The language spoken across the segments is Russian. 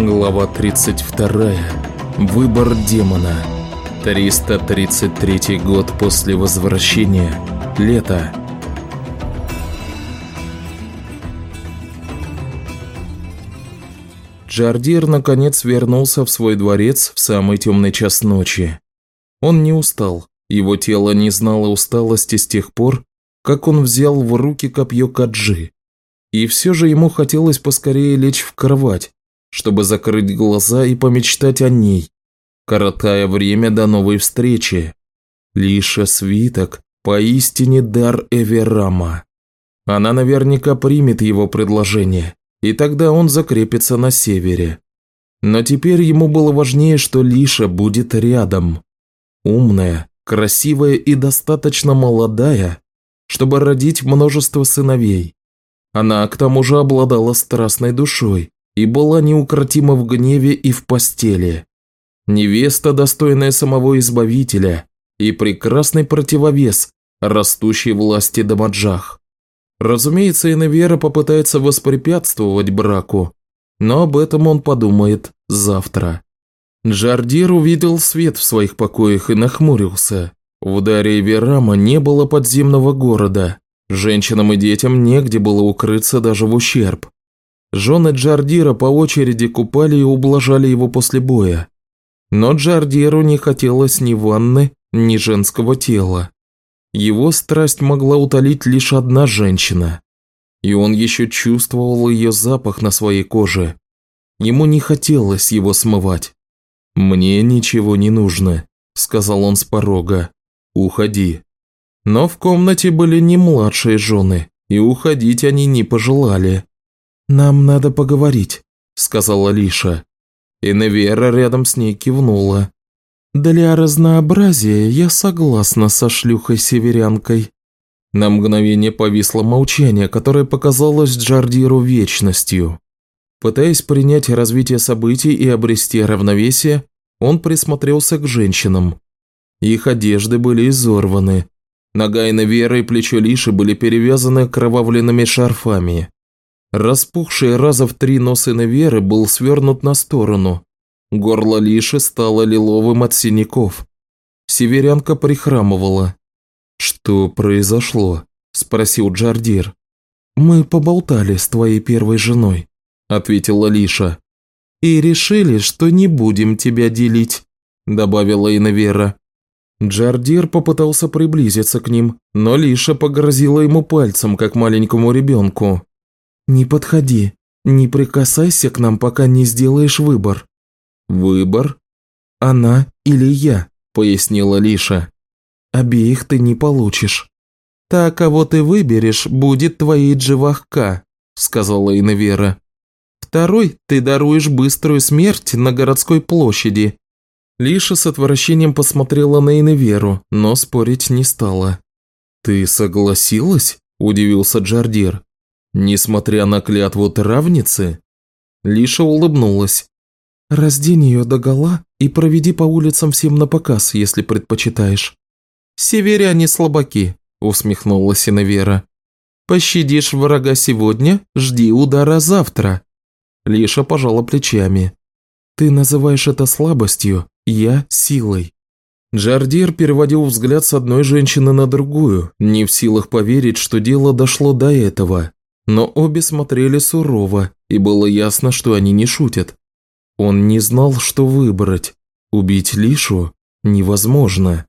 Глава 32. Выбор демона. 333 год после возвращения. Лето. Джардир наконец вернулся в свой дворец в самый темный час ночи. Он не устал, его тело не знало усталости с тех пор, как он взял в руки копье Каджи. И все же ему хотелось поскорее лечь в кровать, чтобы закрыть глаза и помечтать о ней, коротая время до новой встречи. Лиша свиток, поистине дар Эверама. Она наверняка примет его предложение, и тогда он закрепится на севере. Но теперь ему было важнее, что Лиша будет рядом. Умная, красивая и достаточно молодая, чтобы родить множество сыновей. Она к тому же обладала страстной душой и была неукротима в гневе и в постели. Невеста, достойная самого Избавителя, и прекрасный противовес растущей власти Дамаджах. Разумеется, Иневера попытается воспрепятствовать браку, но об этом он подумает завтра. Джардир увидел свет в своих покоях и нахмурился. В Даре Верама не было подземного города. Женщинам и детям негде было укрыться даже в ущерб. Жены Джардира по очереди купали и ублажали его после боя. Но Джардиру не хотелось ни ванны, ни женского тела. Его страсть могла утолить лишь одна женщина. И он еще чувствовал ее запах на своей коже. Ему не хотелось его смывать. «Мне ничего не нужно», – сказал он с порога. «Уходи». Но в комнате были не младшие жены, и уходить они не пожелали. «Нам надо поговорить», – сказала Лиша. И Невера рядом с ней кивнула. «Для разнообразия я согласна со шлюхой-северянкой». На мгновение повисло молчание, которое показалось Джардиру вечностью. Пытаясь принять развитие событий и обрести равновесие, он присмотрелся к женщинам. Их одежды были изорваны. Нога Инавера и плечо Лиши были перевязаны кровавленными шарфами. Распухший раза в три нос Инаверы был свернут на сторону, Горло Лиши стало лиловым от синяков. Северянка прихрамывала. «Что произошло?» – спросил Джардир. «Мы поболтали с твоей первой женой», – ответила Лиша. «И решили, что не будем тебя делить», – добавила Инавера. Джардир попытался приблизиться к ним, но Лиша погрозила ему пальцем, как маленькому ребенку. «Не подходи, не прикасайся к нам, пока не сделаешь выбор», «Выбор?» «Она или я», – пояснила Лиша. «Обеих ты не получишь». «Та, кого ты выберешь, будет твоей Дживахка», – сказала Иневера. «Второй ты даруешь быструю смерть на городской площади». Лиша с отвращением посмотрела на Иневеру, но спорить не стала. «Ты согласилась?» – удивился Джардир. «Несмотря на клятву травницы?» Лиша улыбнулась. Раздень ее догола и проведи по улицам всем на показ, если предпочитаешь». «Северяне слабаки», – усмехнулась Синевера. «Пощадишь врага сегодня, жди удара завтра». Лиша пожала плечами. «Ты называешь это слабостью, я – силой». Джардир переводил взгляд с одной женщины на другую, не в силах поверить, что дело дошло до этого. Но обе смотрели сурово, и было ясно, что они не шутят. Он не знал, что выбрать. Убить Лишу невозможно.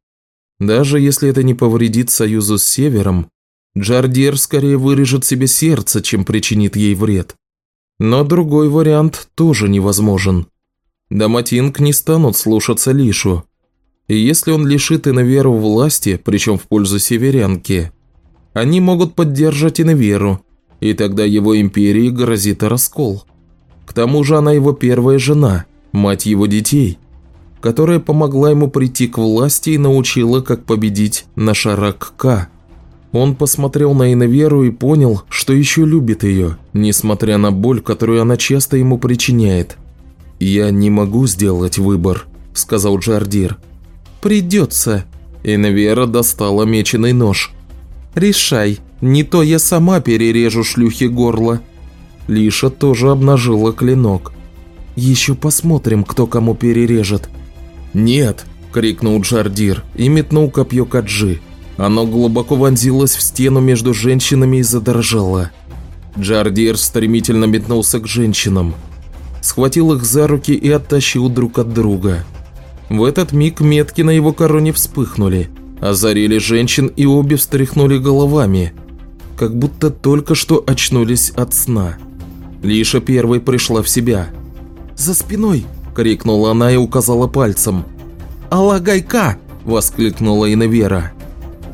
Даже если это не повредит союзу с Севером, Джардир скорее вырежет себе сердце, чем причинит ей вред. Но другой вариант тоже невозможен. Даматинг не станут слушаться Лишу. И если он лишит Иноверу власти, причем в пользу северянки, они могут поддержать Иноверу, и тогда его империи грозит раскол. К тому же она его первая жена, мать его детей, которая помогла ему прийти к власти и научила, как победить на Шарак-Ка. Он посмотрел на Иноверу и понял, что еще любит ее, несмотря на боль, которую она часто ему причиняет. «Я не могу сделать выбор», – сказал Джардир. «Придется». Инвера достала меченый нож. «Решай, не то я сама перережу шлюхи горло». Лиша тоже обнажила клинок. Еще посмотрим, кто кому перережет». «Нет!» – крикнул Джардир и метнул копье Каджи. Оно глубоко вонзилось в стену между женщинами и задрожало. Джардир стремительно метнулся к женщинам. Схватил их за руки и оттащил друг от друга. В этот миг метки на его короне вспыхнули, озарили женщин и обе встряхнули головами, как будто только что очнулись от сна. Лиша первой пришла в себя. «За спиной!» – крикнула она и указала пальцем. «Алагайка!» – воскликнула Иневера.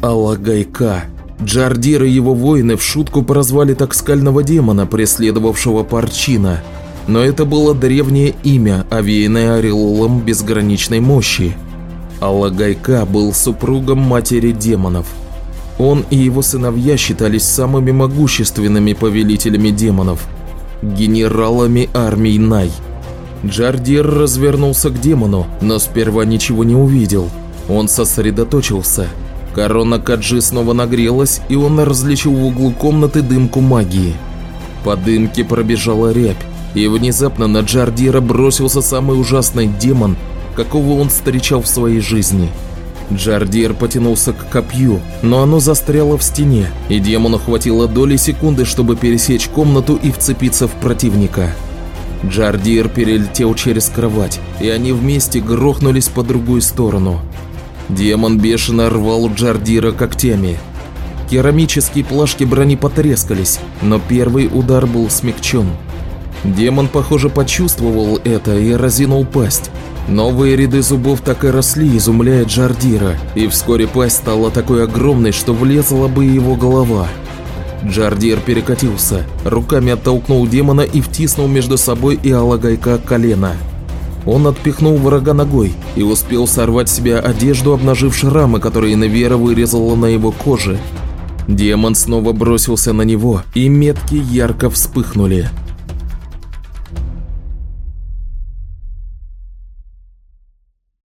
«Алагайка!» Джардир и его воины в шутку прозвали так скального демона, преследовавшего Парчина. Но это было древнее имя, овеянное ореолом безграничной мощи. Аллагайка был супругом матери демонов. Он и его сыновья считались самыми могущественными повелителями демонов, генералами армии Най. Джардир развернулся к демону, но сперва ничего не увидел. Он сосредоточился – Корона Каджи снова нагрелась, и он различил в углу комнаты дымку магии. По дымке пробежала рябь, и внезапно на Джардира бросился самый ужасный демон, какого он встречал в своей жизни. Джардир потянулся к копью, но оно застряло в стене, и демону хватило доли секунды, чтобы пересечь комнату и вцепиться в противника. Джардир перелетел через кровать, и они вместе грохнулись по другую сторону. Демон бешено рвал Джардира когтями. Керамические плашки брони потрескались, но первый удар был смягчен. Демон, похоже, почувствовал это и разинул пасть. Новые ряды зубов так и росли, изумляя Джардира, и вскоре пасть стала такой огромной, что влезла бы его голова. Джардир перекатился, руками оттолкнул демона и втиснул между собой и Алагайка колено. Он отпихнул врага ногой и успел сорвать с себя одежду, обнажив шрамы, которые Невера вырезала на его коже. Демон снова бросился на него, и метки ярко вспыхнули.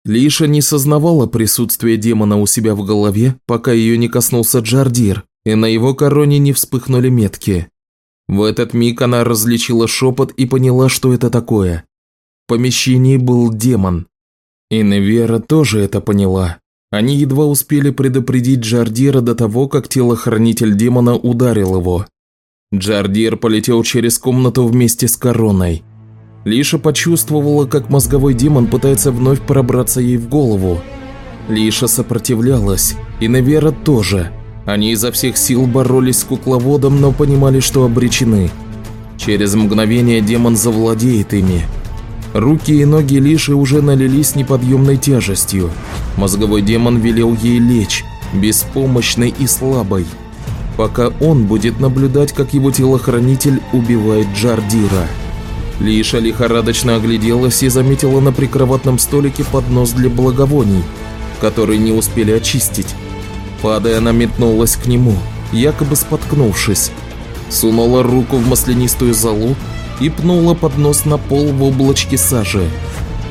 Лиша не сознавала присутствие демона у себя в голове, пока ее не коснулся Джардир, и на его короне не вспыхнули метки. В этот миг она различила шепот и поняла, что это такое помещении был демон. И Невера тоже это поняла. Они едва успели предупредить Джардира до того, как телохранитель демона ударил его. Джардир полетел через комнату вместе с короной. Лиша почувствовала, как мозговой демон пытается вновь пробраться ей в голову. Лиша сопротивлялась, и Невера тоже. Они изо всех сил боролись с кукловодом, но понимали, что обречены. Через мгновение демон завладеет ими. Руки и ноги Лиши уже налились неподъемной тяжестью. Мозговой демон велел ей лечь, беспомощной и слабой, пока он будет наблюдать, как его телохранитель убивает Джардира. Лиша лихорадочно огляделась и заметила на прикроватном столике поднос для благовоний, который не успели очистить. Падая, она метнулась к нему, якобы споткнувшись. Сунула руку в маслянистую залу и пнула поднос на пол в облачке сажи.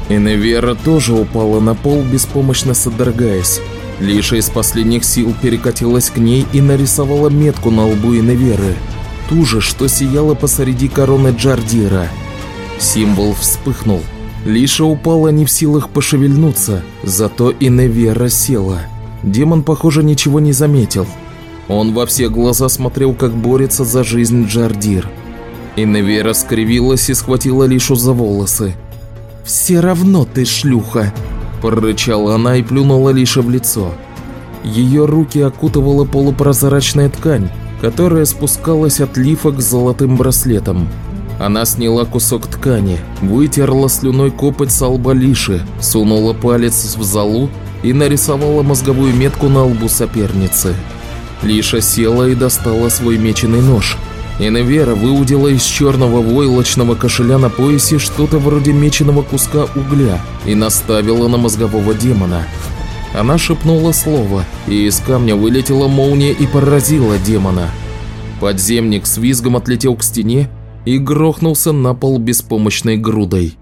Иневера тоже упала на пол, беспомощно содрогаясь. Лиша из последних сил перекатилась к ней и нарисовала метку на лбу Иневеры. Ту же, что сияла посреди короны Джардира. Символ вспыхнул. Лиша упала не в силах пошевельнуться, зато Иневера села. Демон, похоже, ничего не заметил. Он во все глаза смотрел, как борется за жизнь Джардир. Иневера скривилась и схватила Лишу за волосы. «Все равно ты шлюха!» – прорычала она и плюнула Лише в лицо. Ее руки окутывала полупрозрачная ткань, которая спускалась от лифа к золотым браслетам. Она сняла кусок ткани, вытерла слюной копоть с лба Лиши, сунула палец в залу и нарисовала мозговую метку на лбу соперницы. Лиша села и достала свой меченый нож – Иневера выудила из черного войлочного кошеля на поясе что-то вроде меченого куска угля и наставила на мозгового демона. Она шепнула слово, и из камня вылетела молния и поразила демона. Подземник с визгом отлетел к стене и грохнулся на пол беспомощной грудой.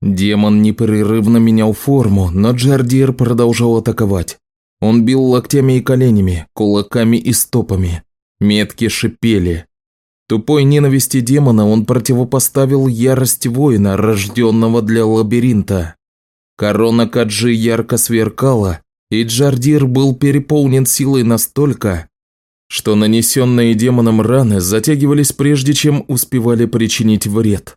Демон непрерывно менял форму, но Джардир продолжал атаковать. Он бил локтями и коленями, кулаками и стопами. Метки шипели. Тупой ненависти демона он противопоставил ярость воина, рожденного для лабиринта. Корона Каджи ярко сверкала, и Джардир был переполнен силой настолько, что нанесенные демоном раны затягивались прежде, чем успевали причинить вред.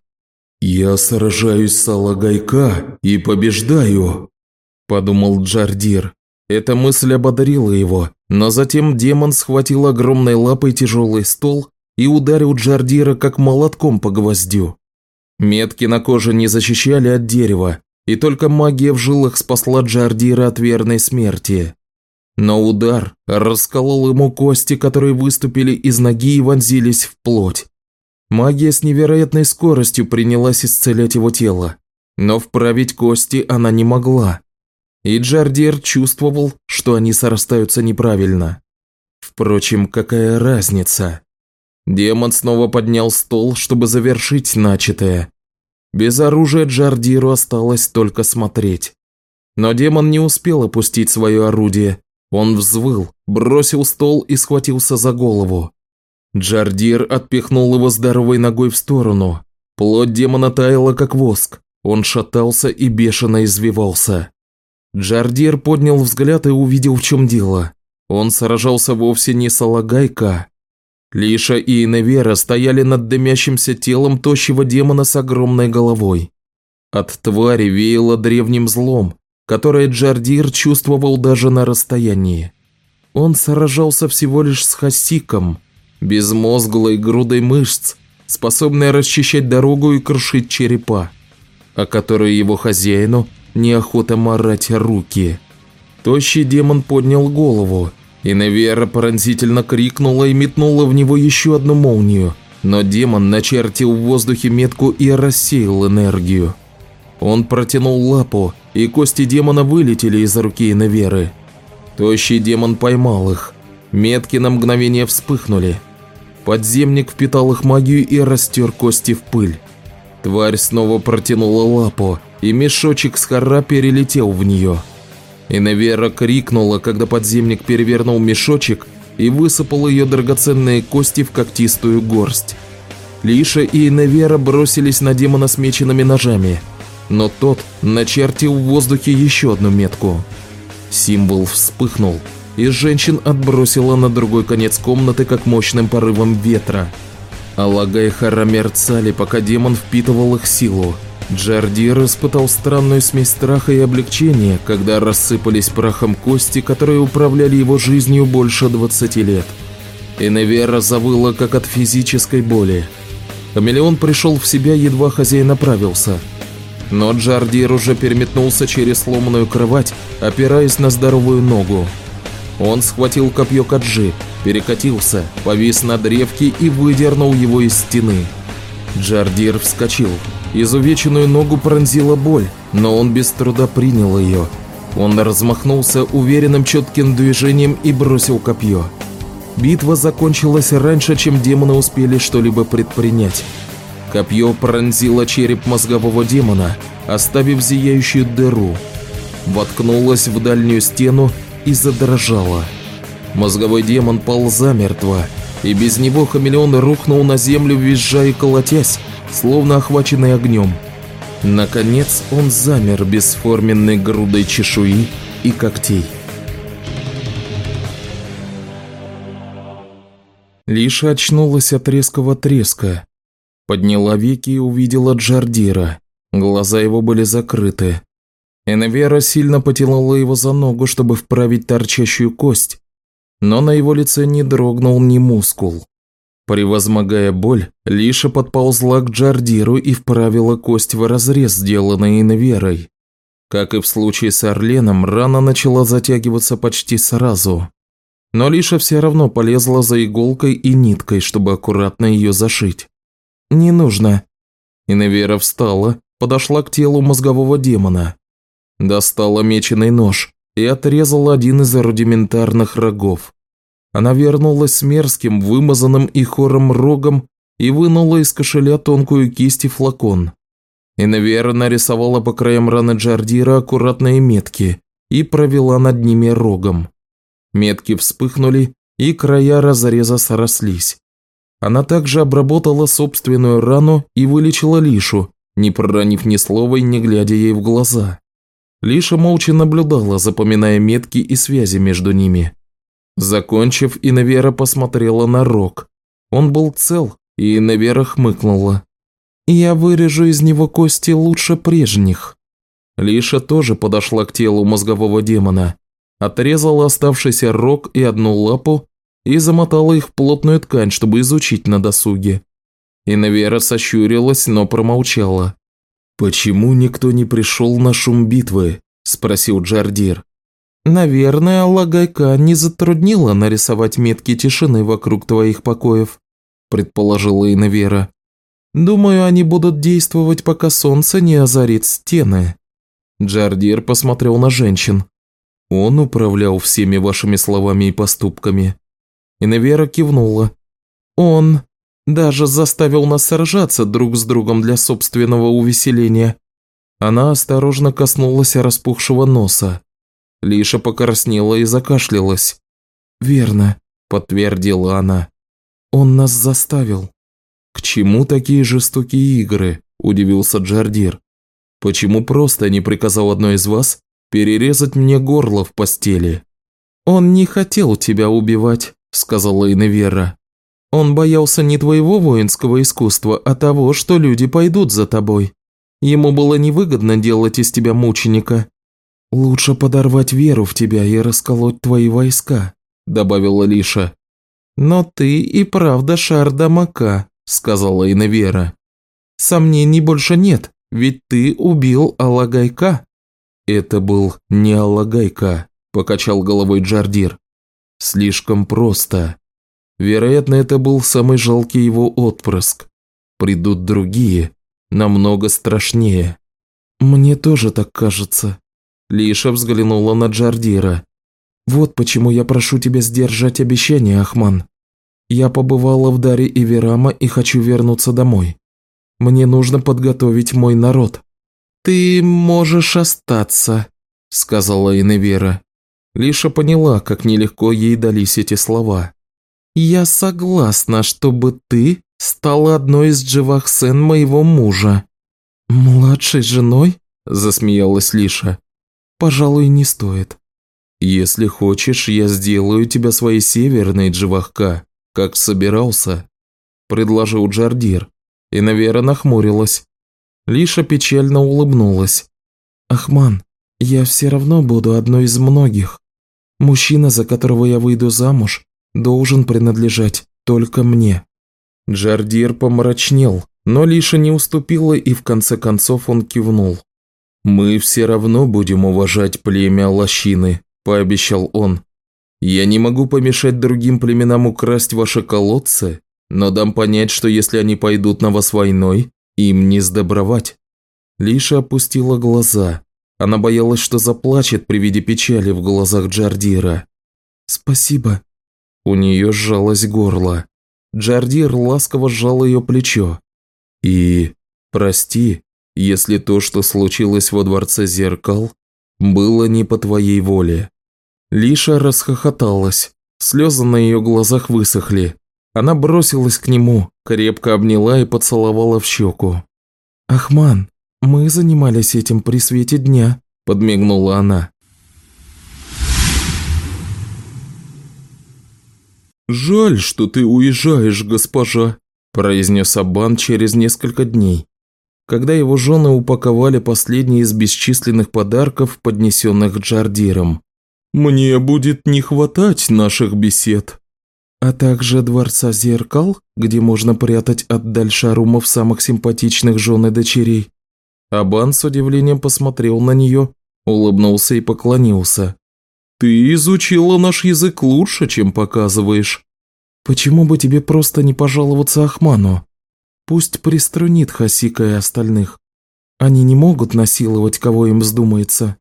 «Я сражаюсь с Алагайка и побеждаю», – подумал Джардир. Эта мысль ободрила его, но затем демон схватил огромной лапой тяжелый стол и ударил Джардира как молотком по гвоздю. Метки на коже не защищали от дерева, и только магия в жилах спасла Джардира от верной смерти. Но удар расколол ему кости, которые выступили из ноги и вонзились в плоть. Магия с невероятной скоростью принялась исцелять его тело, но вправить кости она не могла. И Джардир чувствовал, что они срастаются неправильно. Впрочем, какая разница? Демон снова поднял стол, чтобы завершить начатое. Без оружия Джардиру осталось только смотреть. Но демон не успел опустить свое орудие. Он взвыл, бросил стол и схватился за голову. Джардир отпихнул его здоровой ногой в сторону. Плоть демона таяла, как воск. Он шатался и бешено извивался. Джардир поднял взгляд и увидел, в чем дело. Он сражался вовсе не с Алагайка, Лиша и Иневера стояли над дымящимся телом тощего демона с огромной головой. От твари веяло древним злом, которое Джардир чувствовал даже на расстоянии. Он сражался всего лишь с Хасиком, безмозглой грудой мышц, способной расчищать дорогу и крушить черепа, о которой его хозяину неохота марать руки. Тощий демон поднял голову – и Невера пронзительно крикнула и метнула в него еще одну молнию, но демон начертил в воздухе метку и рассеял энергию. Он протянул лапу, и кости демона вылетели из руки Неверы. Тощий демон поймал их. Метки на мгновение вспыхнули. Подземник впитал их магию и растер кости в пыль. Тварь снова протянула лапу, и мешочек с хора перелетел в нее. Иневера крикнула, когда подземник перевернул мешочек и высыпал ее драгоценные кости в когтистую горсть. Лиша и Иневера бросились на демона с меченными ножами, но тот начертил в воздухе еще одну метку. Символ вспыхнул, и женщин отбросила на другой конец комнаты как мощным порывом ветра. Алага и Хара мерцали, пока демон впитывал их силу. Джардир испытал странную смесь страха и облегчения, когда рассыпались прахом кости, которые управляли его жизнью больше 20 лет. Иневера завыла, как от физической боли. Хамелеон пришел в себя, едва хозяин оправился. Но Джардир уже переметнулся через сломанную кровать, опираясь на здоровую ногу. Он схватил копье Каджи, перекатился, повис на древке и выдернул его из стены. Джардир вскочил. Изувеченную ногу пронзила боль, но он без труда принял ее. Он размахнулся уверенным четким движением и бросил копье. Битва закончилась раньше, чем демоны успели что-либо предпринять. Копье пронзило череп мозгового демона, оставив зияющую дыру. Воткнулось в дальнюю стену и задрожало. Мозговой демон пал замертво, и без него хамелеон рухнул на землю, визжа и колотясь, словно охваченный огнем. Наконец он замер бесформенной грудой чешуи и когтей. Лиша очнулась от резкого треска. Подняла веки и увидела Джардира. Глаза его были закрыты. Энвера сильно потянула его за ногу, чтобы вправить торчащую кость, но на его лице не дрогнул ни мускул. Превозмогая боль, Лиша подползла к Джардиру и вправила кость в разрез, сделанный Инверой. Как и в случае с Орленом, рана начала затягиваться почти сразу. Но Лиша все равно полезла за иголкой и ниткой, чтобы аккуратно ее зашить. «Не нужно». Инвера встала, подошла к телу мозгового демона. Достала меченый нож и отрезала один из рудиментарных рогов. Она вернулась с мерзким, вымазанным и хором рогом и вынула из кошеля тонкую кисть и флакон. Инвера нарисовала по краям раны Джардира аккуратные метки и провела над ними рогом. Метки вспыхнули, и края разреза срослись. Она также обработала собственную рану и вылечила Лишу, не проронив ни слова и не глядя ей в глаза. Лиша молча наблюдала, запоминая метки и связи между ними. Закончив, Инавера посмотрела на Рок. Он был цел, и Инавера хмыкнула. «Я вырежу из него кости лучше прежних». Лиша тоже подошла к телу мозгового демона, отрезала оставшийся рог и одну лапу и замотала их в плотную ткань, чтобы изучить на досуге. Инавера сощурилась, но промолчала. «Почему никто не пришел на шум битвы?» – спросил Джардир. «Наверное, Аллагайка не затруднила нарисовать метки тишины вокруг твоих покоев», – предположила Инавера. «Думаю, они будут действовать, пока солнце не озарит стены». Джардир посмотрел на женщин. «Он управлял всеми вашими словами и поступками». Инавера кивнула. «Он даже заставил нас сражаться друг с другом для собственного увеселения». Она осторожно коснулась распухшего носа. Лиша покраснела и закашлялась. «Верно», – подтвердила она. «Он нас заставил». «К чему такие жестокие игры?» – удивился Джардир. «Почему просто не приказал одной из вас перерезать мне горло в постели?» «Он не хотел тебя убивать», – сказала Иневера. «Он боялся не твоего воинского искусства, а того, что люди пойдут за тобой. Ему было невыгодно делать из тебя мученика, «Лучше подорвать веру в тебя и расколоть твои войска», – добавила Лиша. «Но ты и правда шар дамака», – сказала Иневера. «Сомнений больше нет, ведь ты убил Алагайка». «Это был не Алагайка», – покачал головой Джардир. «Слишком просто. Вероятно, это был самый жалкий его отпрыск. Придут другие, намного страшнее». «Мне тоже так кажется», Лиша взглянула на Джардира. «Вот почему я прошу тебя сдержать обещание, Ахман. Я побывала в Даре Иверама и хочу вернуться домой. Мне нужно подготовить мой народ». «Ты можешь остаться», – сказала Иневера. Лиша поняла, как нелегко ей дались эти слова. «Я согласна, чтобы ты стала одной из Дживахсен моего мужа». «Младшей женой?» – засмеялась Лиша пожалуй, не стоит. Если хочешь, я сделаю тебя своей северной, Дживахка, как собирался», – предложил Джардир, и Навера нахмурилась. Лиша печально улыбнулась. «Ахман, я все равно буду одной из многих. Мужчина, за которого я выйду замуж, должен принадлежать только мне». Джардир помрачнел, но Лиша не уступила и в конце концов он кивнул. «Мы все равно будем уважать племя лощины», – пообещал он. «Я не могу помешать другим племенам украсть ваши колодцы, но дам понять, что если они пойдут на вас войной, им не сдобровать». Лиша опустила глаза. Она боялась, что заплачет при виде печали в глазах Джардира. «Спасибо». У нее сжалось горло. Джардир ласково сжал ее плечо. «И... прости, если то, что случилось во дворце зеркал, было не по твоей воле». Лиша расхохоталась, слезы на ее глазах высохли. Она бросилась к нему, крепко обняла и поцеловала в щеку. «Ахман, мы занимались этим при свете дня», – подмигнула она. «Жаль, что ты уезжаешь, госпожа», – произнес Абан через несколько дней, когда его жены упаковали последние из бесчисленных подарков, поднесенных Джардиром. «Мне будет не хватать наших бесед», а также дворца зеркал, где можно прятать от Дальшарумов самых симпатичных жен и дочерей. Абан с удивлением посмотрел на нее, улыбнулся и поклонился. «Ты изучила наш язык лучше, чем показываешь». «Почему бы тебе просто не пожаловаться Ахману?» Пусть приструнит Хасика и остальных. Они не могут насиловать, кого им вздумается.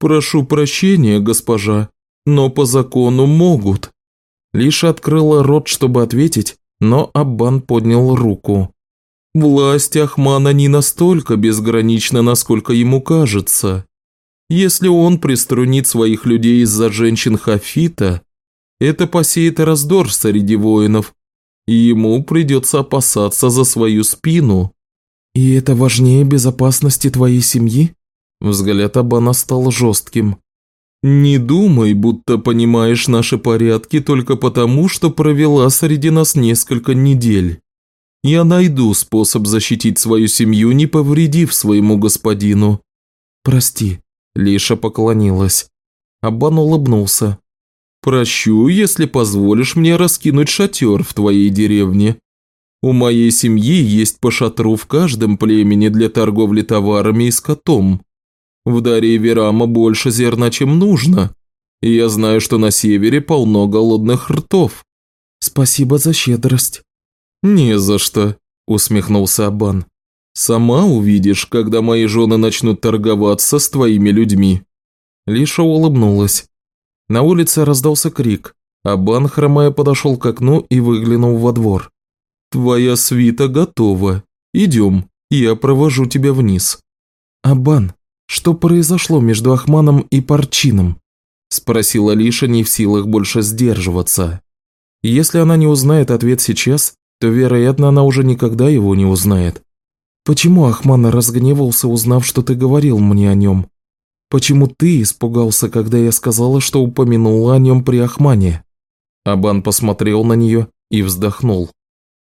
Прошу прощения, госпожа, но по закону могут. Лишь открыла рот, чтобы ответить, но Аббан поднял руку. Власть Ахмана не настолько безгранична, насколько ему кажется. Если он приструнит своих людей из-за женщин Хафита, Это посеет раздор среди воинов, и ему придется опасаться за свою спину». «И это важнее безопасности твоей семьи?» Взгляд Абана стал жестким. «Не думай, будто понимаешь наши порядки только потому, что провела среди нас несколько недель. Я найду способ защитить свою семью, не повредив своему господину». «Прости», – Лиша поклонилась. Абан улыбнулся. «Прощу, если позволишь мне раскинуть шатер в твоей деревне. У моей семьи есть по шатру в каждом племени для торговли товарами и скотом. В Дарье Верама больше зерна, чем нужно. И я знаю, что на севере полно голодных ртов. Спасибо за щедрость. Не за что, усмехнулся Абан. Сама увидишь, когда мои жены начнут торговаться с твоими людьми. Лиша улыбнулась. На улице раздался крик. Абан, хромая, подошел к окну и выглянул во двор. «Твоя свита готова. Идем, я провожу тебя вниз». «Абан, «Что произошло между Ахманом и Парчином?» – спросила Лиша, не в силах больше сдерживаться. Если она не узнает ответ сейчас, то, вероятно, она уже никогда его не узнает. «Почему Ахман разгневался, узнав, что ты говорил мне о нем? Почему ты испугался, когда я сказала, что упомянула о нем при Ахмане?» Абан посмотрел на нее и вздохнул.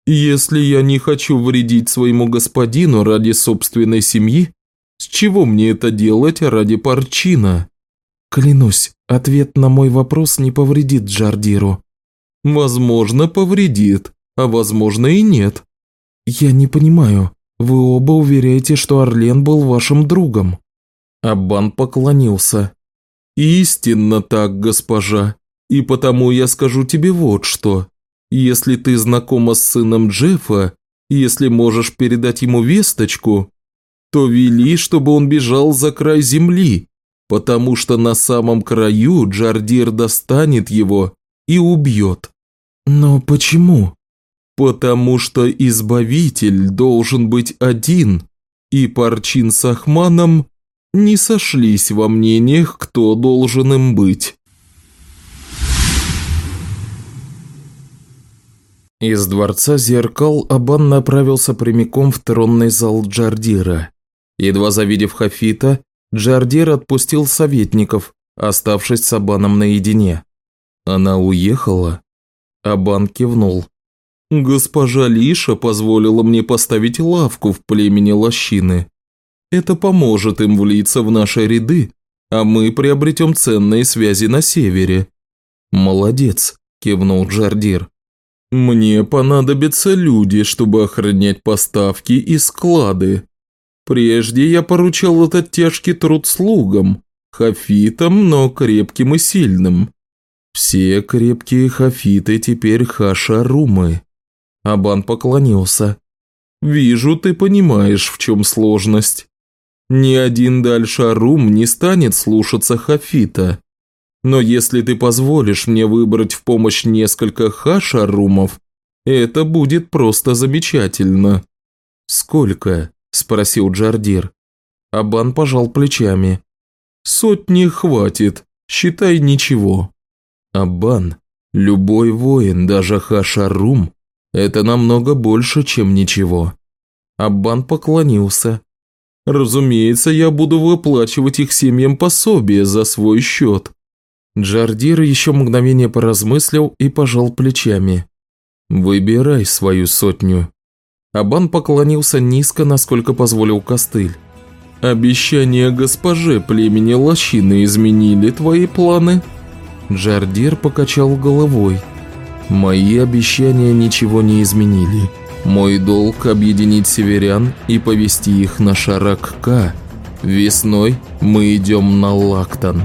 «Если я не хочу вредить своему господину ради собственной семьи, с чего мне это делать ради Парчина? Клянусь, ответ на мой вопрос не повредит Джардиру. Возможно, повредит, а возможно и нет. Я не понимаю. Вы оба уверяете, что Орлен был вашим другом. Аббан поклонился. Истинно так, госпожа. И потому я скажу тебе вот что. Если ты знакома с сыном Джеффа, если можешь передать ему весточку, то вели, чтобы он бежал за край земли, потому что на самом краю Джардир достанет его и убьет. Но почему? Потому что Избавитель должен быть один, и Парчин с Ахманом не сошлись во мнениях, кто должен им быть. Из Дворца Зеркал Абан направился прямиком в тронный зал Джардира. Едва завидев Хафита, Джардир отпустил советников, оставшись с Абаном наедине. Она уехала? Абан кивнул. «Госпожа Лиша позволила мне поставить лавку в племени Лощины. Это поможет им влиться в наши ряды, а мы приобретем ценные связи на севере». «Молодец», – кивнул Джардир. «Мне понадобятся люди, чтобы охранять поставки и склады», Прежде я поручал этот тяжкий труд слугам, хафитам, но крепким и сильным. Все крепкие хафиты теперь хашарумы. Абан поклонился. Вижу, ты понимаешь, в чем сложность. Ни один дальше Арум не станет слушаться хафита. Но если ты позволишь мне выбрать в помощь несколько хашарумов, это будет просто замечательно. Сколько? спросил Джардир. Абан пожал плечами. «Сотни хватит, считай ничего». «Абан, любой воин, даже Хашарум, это намного больше, чем ничего». Аббан поклонился. «Разумеется, я буду выплачивать их семьям пособие за свой счет». Джардир еще мгновение поразмыслил и пожал плечами. «Выбирай свою сотню». Абан поклонился низко, насколько позволил костыль. «Обещания госпоже племени Лощины изменили твои планы?» Джардир покачал головой. «Мои обещания ничего не изменили. Мой долг – объединить северян и повести их на Шарак-Ка. Весной мы идем на Лактан».